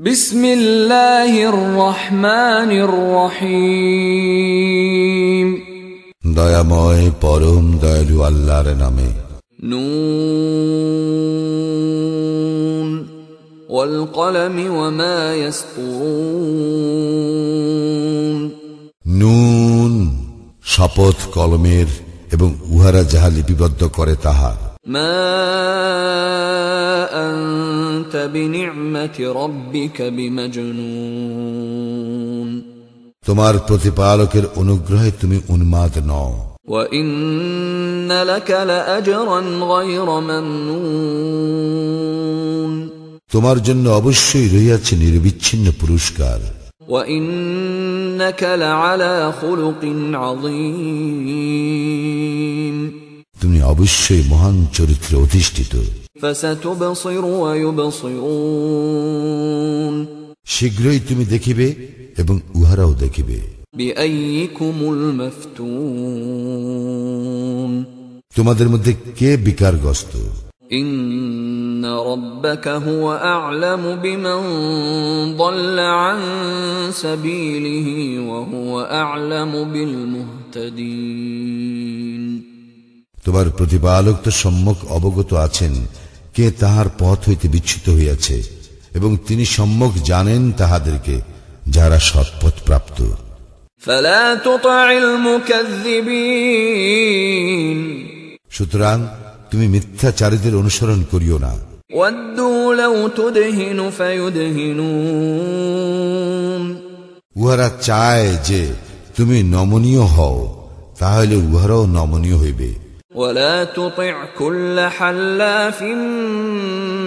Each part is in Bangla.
بسم الله الرحمن الرحيم দয়াময় পরম দয়ালু আল্লাহর নামে نون والقلم وما يسطرون নুন শপথ কলমের এবং উহারা যাহা লিপিবদ্ধ করে তাহা ما أنت بنعمة ربك بمجنون তোমার প্রতিপালকের অনুগ্রহে তুমি উন্মাদ নও وإن لك لأجرا غير ممنون তোমার জন্য অবশ্যই রইয়াছে নিরবিচ্ছিন্ন পুরস্কার وإنك لعلى خلق عظيم তুমি অবশ্যই মহান চরিত্রে অধিষ্ঠিত فستبصر ويبصرون শীঘ্রই তুমি দেখিবে এবং উহারাও দেখিবে بأيكم المفتون তোমাদের মধ্যে কে বিকারগ্রস্ত إن ربك هو أعلم بمن ضل عن سبيله وهو أعلم بالمهتدين তোমার প্রতিপালক তো সম্যক অবগত আছেন কে তাহার পথ হইতে বিচ্ছুত হইয়াছে এবং তিনি সম্যক জানেন তাহাদেরকে যারা সৎপথ প্রাপ্ত। সুতরাং তুমি মিথ্যাচারীদের অনুসরণ করিও না। উহারা চায় যে তুমি নমনীয় হও তাহলে উহারাও নমনীয় হইবে। ولا تطع كل حلاف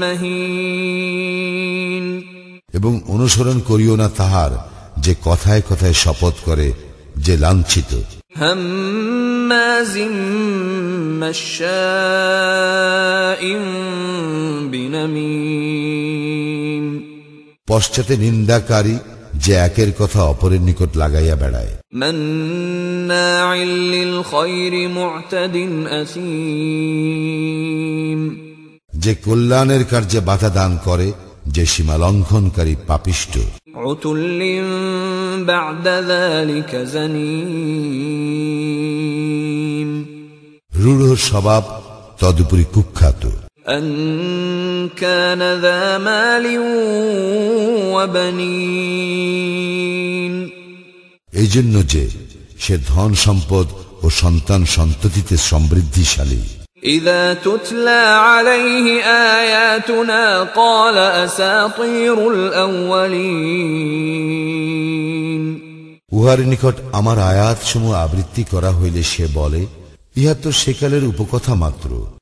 مهين এবং অনুসরণ করিও না তাহার যে কথায় কথায় শপথ করে যে লাঞ্ছিত هماز مشاء بنميم পশ্চাতে নিন্দাকারী যে একের কথা অপরের নিকট লাগাইয়া বেড়ায়। যে কল্যাণের কার্যে বাধা দান করে যে সীমা লঙ্ঘনকারী পাপিষ্ট। রূঢ় স্বভাব তদুপরি কুখ্যাত। أن كان ذا مال وبنين এই জন্য যে সে ধন সম্পদ ও সন্তান সন্ততিতে সমৃদ্ধিশালী إذا تتلى عليه آياتنا قال أساطير الأولين উহার নিকট আমার আয়াত সমূহ আবৃত্তি করা হইলে সে বলে ইহা তো সেকালের উপকথা মাত্র سنسمه على الخرطوم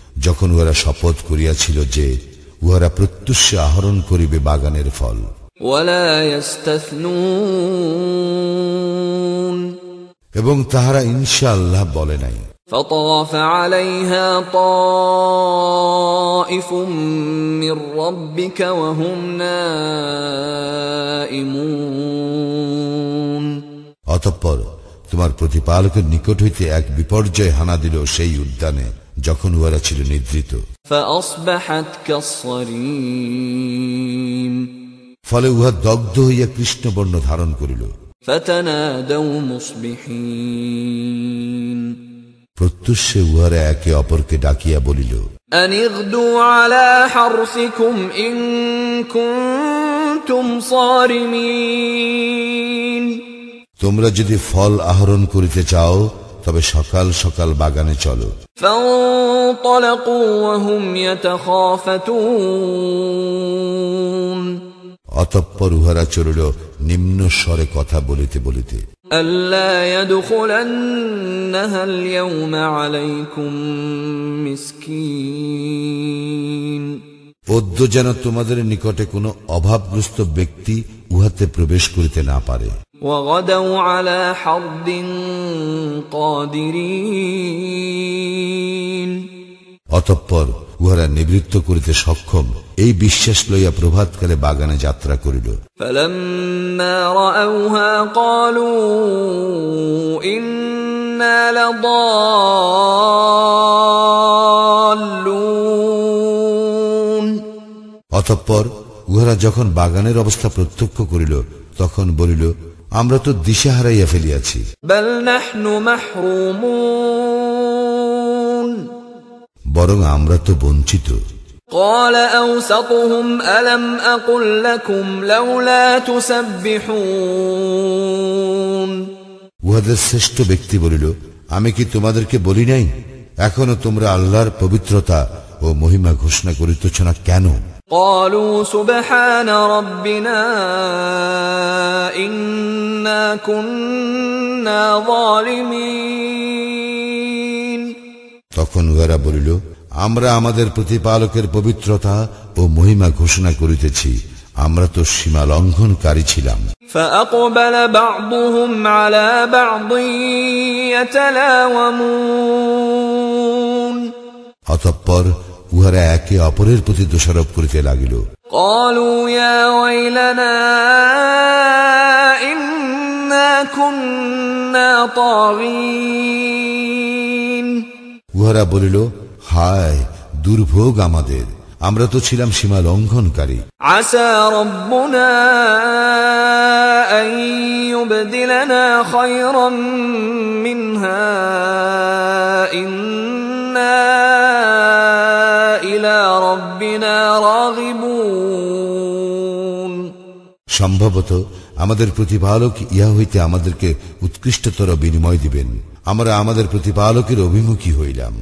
যখন উহারা শপথ করিয়াছিল যে উহারা প্রত্যুষে আহরণ করিবে বাগানের ফল ولا يستثنون এবং তাহারা ইনশাআল্লাহ বলে নাই فطاف عليها طائف من ربك وهم نائمون অতঃপর তোমার প্রতিপালকের নিকট হইতে এক বিপর্যয় হানা দিল সেই উদ্যানে যখন উহারা ছিল নিদ্রিত। ফলে উহা দগ্ধ হইয়া কৃষ্ণবর্ণ ধারণ করিল। প্রত্যুষে উহারা একে অপরকে ডাকিয়া বলিল কুন্তুম সারিমিন তোমরা যদি ফল আহরণ করিতে চাও তবে সকাল সকাল বাগানে চলো। অতঃপর উহারা চলিল নিম্ন স্বরে কথা বলিতে বলিতে। আল্লাহ পদ্য যেন তোমাদের নিকটে কোন অভাবগ্রস্ত ব্যক্তি উহাতে প্রবেশ করিতে না পারে। অতঃপর উহারা নিবৃত্ত করিতে সক্ষম এই বিশ্বাস লইয়া প্রভাতকালে বাগানে যাত্রা করিল। ইন্না অতঃপর উহারা যখন বাগানের অবস্থা প্রত্যক্ষ করিল তখন বলিল আমরা তো দিশা হারাইয়া ফেলিয়াছি بل نحن محرومون বরং আমরা তো বঞ্চিত قال أوسطهم ألم أقل لكم لولا تسبحون উহাদের শ্রেষ্ঠ ব্যক্তি বলিল আমি কি তোমাদেরকে বলি নাই এখনো তোমরা আল্লাহর পবিত্রতা ও মহিমা ঘোষণা করিতেছ না কেন قالوا سبحان ربنا إنا كنا ظالمين তখন উহারা বলিল আমরা আমাদের প্রতিপালকের পবিত্রতা ও মহিমা ঘোষণা করিতেছি আমরা তো সীমা লঙ্ঘনকারী ছিলাম فأقبل بعضهم على بعض يتلاومون অতঃপর উহারা একে অপরের প্রতি দোষারোপ করিতে লাগিল قالوا يا ويلنا إنا كنا طاغين উহারা বলিল হায় দুর্ভোগ আমাদের আমরা তো ছিলাম সীমা লঙ্ঘনকারী عسى ربنا أن يبدلنا خيرا منها إنا সম্ভবত আমাদের প্রতিপালক ইহা হইতে আমাদেরকে উৎকৃষ্টতর বিনিময় দিবেন। আমরা আমাদের প্রতিপালকের অভিমুখী হইলাম।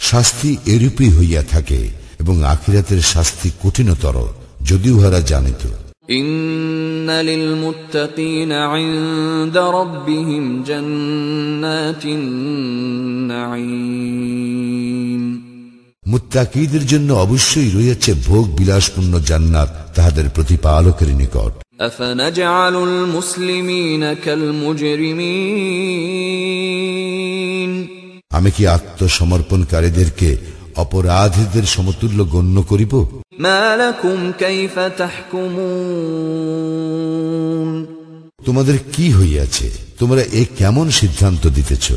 শাস্তি এরূপই হইয়া থাকে এবং আখিরাতের শাস্তি কঠিনতর যদি উহারা জানিত। إن للمتقين عند ربهم جنات النعيم মুত্তাকিদের জন্য অবশ্যই রয়েছে ভোগ বিলাসপূর্ণ জান্নাত তাহাদের প্রতিপালকের নিকট أفنجعل المسلمين كالمجرمين আমি কি আত্মসমর্পণকারীদেরকে অপরাধীদের সমতুল্য গণ্য করিব? তোমাদের কি হইয়াছে? তোমরা এ কেমন সিদ্ধান্ত দিতেছ?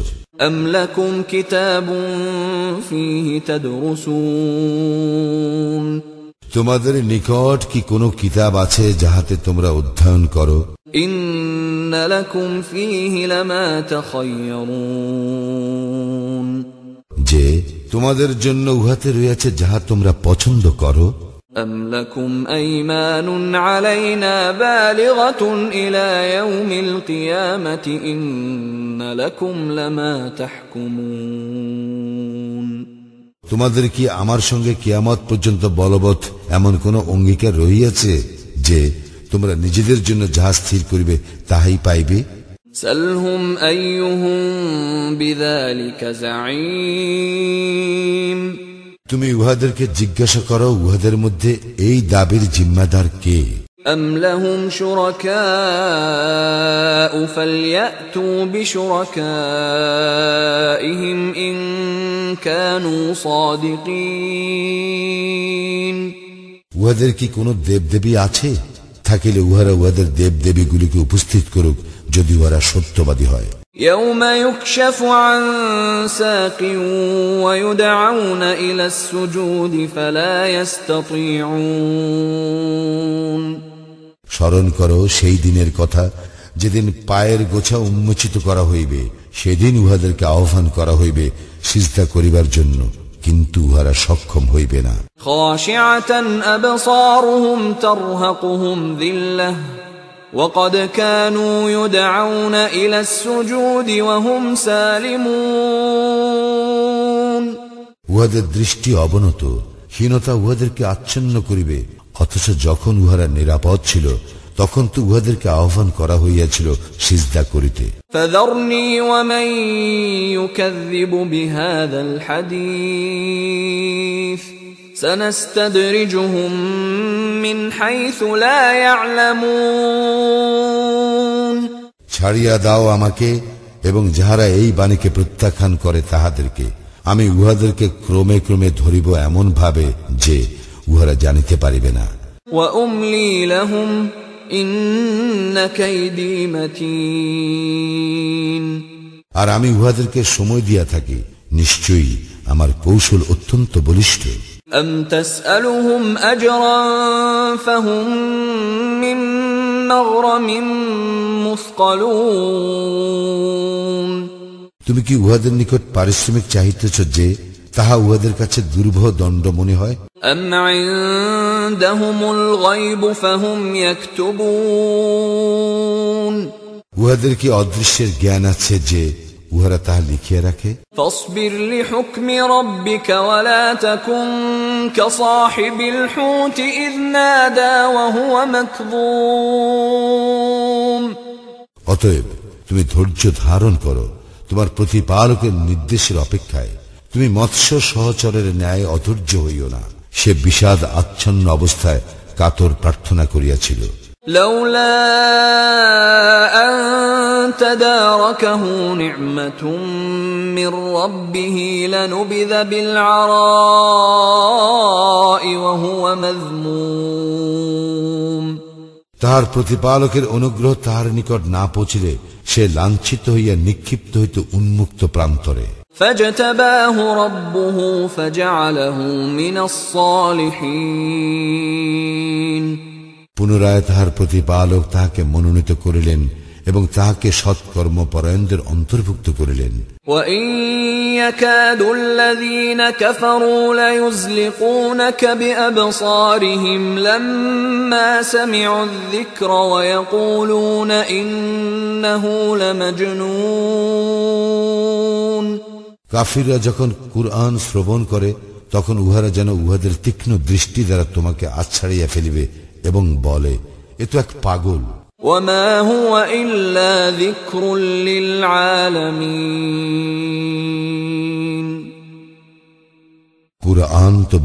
তোমাদের নিকট কি কোনো কিতাব আছে যাহাতে তোমরা অধ্যয়ন করো? যে তোমাদের জন্য উহাতে রয়েছে যাহা তোমরা পছন্দ করো أم لكم أيمان علينا بالغة إلى يوم القيامة إن لكم لما تحكمون তোমাদের কি আমার সঙ্গে কিয়ামত পর্যন্ত বলবৎ এমন কোন অঙ্গীকার রহিয়াছে যে তোমরা নিজেদের জন্য যাহা স্থির করিবে তাহাই পাইবে سلهم أيهم بذلك زعيم তুমি উহাদেরকে জিজ্ঞাসা করো উহাদের মধ্যে এই দাবির জিম্মাদার কে أم لهم شركاء فليأتوا بشركائهم إن كانوا صادقين উহাদের কি কোনো দেবদেবী আছে থাকিলে উহারা উহাদের দেবদেবীগুলিকে উপস্থিত করুক যদি উহারা সত্যবাদী হয় يوم يكشف عن ساق ويدعون إلى السجود فلا يستطيعون স্মরণ করো সেই দিনের কথা যেদিন পায়ের গোছা উন্মোচিত করা হইবে সেদিন উহাদেরকে আহ্বান করা হইবে সিজদা করিবার জন্য কিন্তু উহারা সক্ষম হইবে না خاشعة أبصارهم ترهقهم ذلة وقد كانوا يدعون إلى السجود وهم سالمون উহাদের দৃষ্টি অবনত হীনতা উহাদেরকে আচ্ছন্ন করিবে অথচ যখন উহারা নিরাপদ ছিল তখন তো উহাদেরকে আহ্বান করা হইয়াছিল সিজদা করিতে فذرني ومن يكذب بهذا الحديث سنستدرجهم من حيث لا يعلمون ছাড়িয়া দাও আমাকে এবং যাহারা এই বাণীকে প্রত্যাখ্যান করে তাহাদেরকে আমি উহাদেরকে ক্রমে ক্রমে ধরিব এমন ভাবে যে উহারা জানিতে পারিবে না واملي لهم ان كيدي متين আর আমি উহাদেরকে সময় দিয়া থাকি নিশ্চয়ই আমার কৌশল অত্যন্ত বলিষ্ঠ ام تسالهم اجرا فهم من مغرم مثقلون তুমি কি উহাদের নিকট পারিশ্রমিক চাহিতেছ যে তাহা উহাদের কাছে দুর্বহ দণ্ড মনে হয় ام عندهم الغيب فهم يكتبون উহাদের কি অদৃশ্যের জ্ঞান আছে যে উহারা তাহা লিখিয়া রাখে فاصبر لحكم ربك ولا تكن كصاحب الحوت إذ نادى وهو مكظوم অতএব তুমি ধৈর্য ধারণ করো তোমার প্রতিপালকের নির্দেশের অপেক্ষায় তুমি মৎস্য সহচরের ন্যায় অধৈর্য হইও না সে বিষাদ আচ্ছন্ন অবস্থায় কাতর প্রার্থনা করিয়াছিল لولا أن تداركه نعمة من ربه لنبذ بالعراء وهو مذموم তাহার প্রতিপালকের অনুগ্রহ তাহার নিকট না পৌঁছিলে সে লাঞ্ছিত হইয়া নিক্ষিপ্ত হইত উন্মুক্ত প্রান্তরে فاجتباه ربه فجعله من الصالحين পুনরায় তাহার প্রতিপালক তাহাকে মনোনীত করিলেন এবং তাহাকে সৎকর্মপরায়ণদের অন্তর্ভুক্ত করিলেন وإن يكاد الذين كفروا ليزلقونك بأبصارهم لما سمعوا الذكر ويقولون إنه لمجنون কাফিররা যখন কুরআন শ্রবণ করে তখন উহারা যেন উহাদের তীক্ষ্ণ দৃষ্টি দ্বারা তোমাকে আচ্ছাড়িয়া ফেলিবে এবং বলে এ তো এক পাগল وما هو إلا ذكر للعالمين قرآن تو